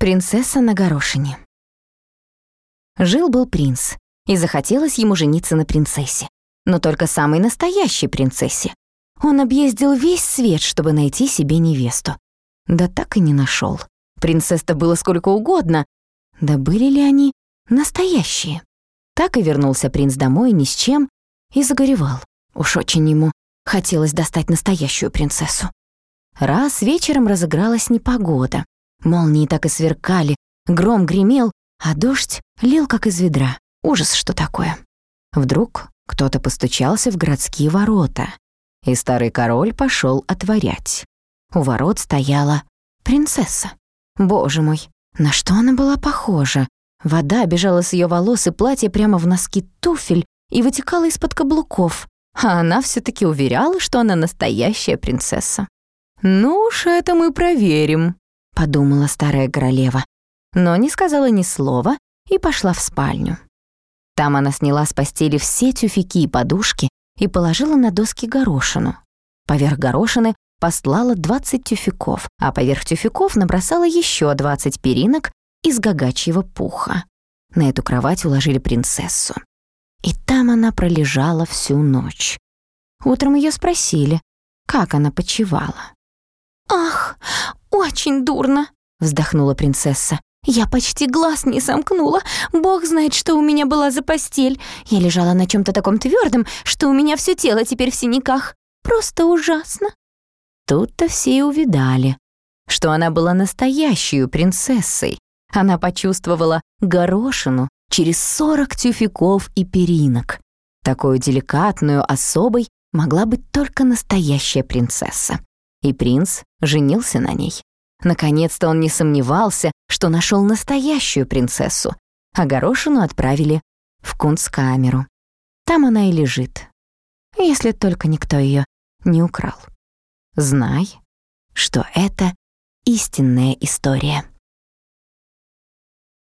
Принцесса на горошине. Жил-был принц, и захотелось ему жениться на принцессе. Но только самой настоящей принцессе. Он объездил весь свет, чтобы найти себе невесту. Да так и не нашел. Принцесс-то было сколько угодно. Да были ли они настоящие? Так и вернулся принц домой ни с чем и загоревал. Уж очень ему хотелось достать настоящую принцессу. Раз вечером разыгралась непогода. Молнии так и сверкали, гром гремел, а дождь лил как из ведра. Ужас, что такое. Вдруг кто-то постучался в городские ворота, и старый король пошел отворять. У ворот стояла принцесса. Боже мой, на что она была похожа? Вода бежала с ее волос и платья прямо в носки туфель и вытекала из-под каблуков, а она все таки уверяла, что она настоящая принцесса. «Ну уж это мы проверим», — подумала старая королева, но не сказала ни слова и пошла в спальню. Там она сняла с постели все тюфяки и подушки и положила на доски горошину. Поверх горошины послала 20 тюфяков, а поверх тюфяков набросала еще 20 перинок из гагачьего пуха. На эту кровать уложили принцессу. И там она пролежала всю ночь. Утром ее спросили, как она почевала. «Ах, очень дурно», — вздохнула принцесса. «Я почти глаз не сомкнула. Бог знает, что у меня была за постель. Я лежала на чем то таком твердом, что у меня все тело теперь в синяках. Просто ужасно». Тут-то все и увидали, что она была настоящей принцессой. Она почувствовала горошину через сорок тюфяков и перинок. Такую деликатную особой могла быть только настоящая принцесса и принц женился на ней. Наконец-то он не сомневался, что нашел настоящую принцессу, а горошину отправили в кунсткамеру. Там она и лежит, если только никто ее не украл. Знай, что это истинная история.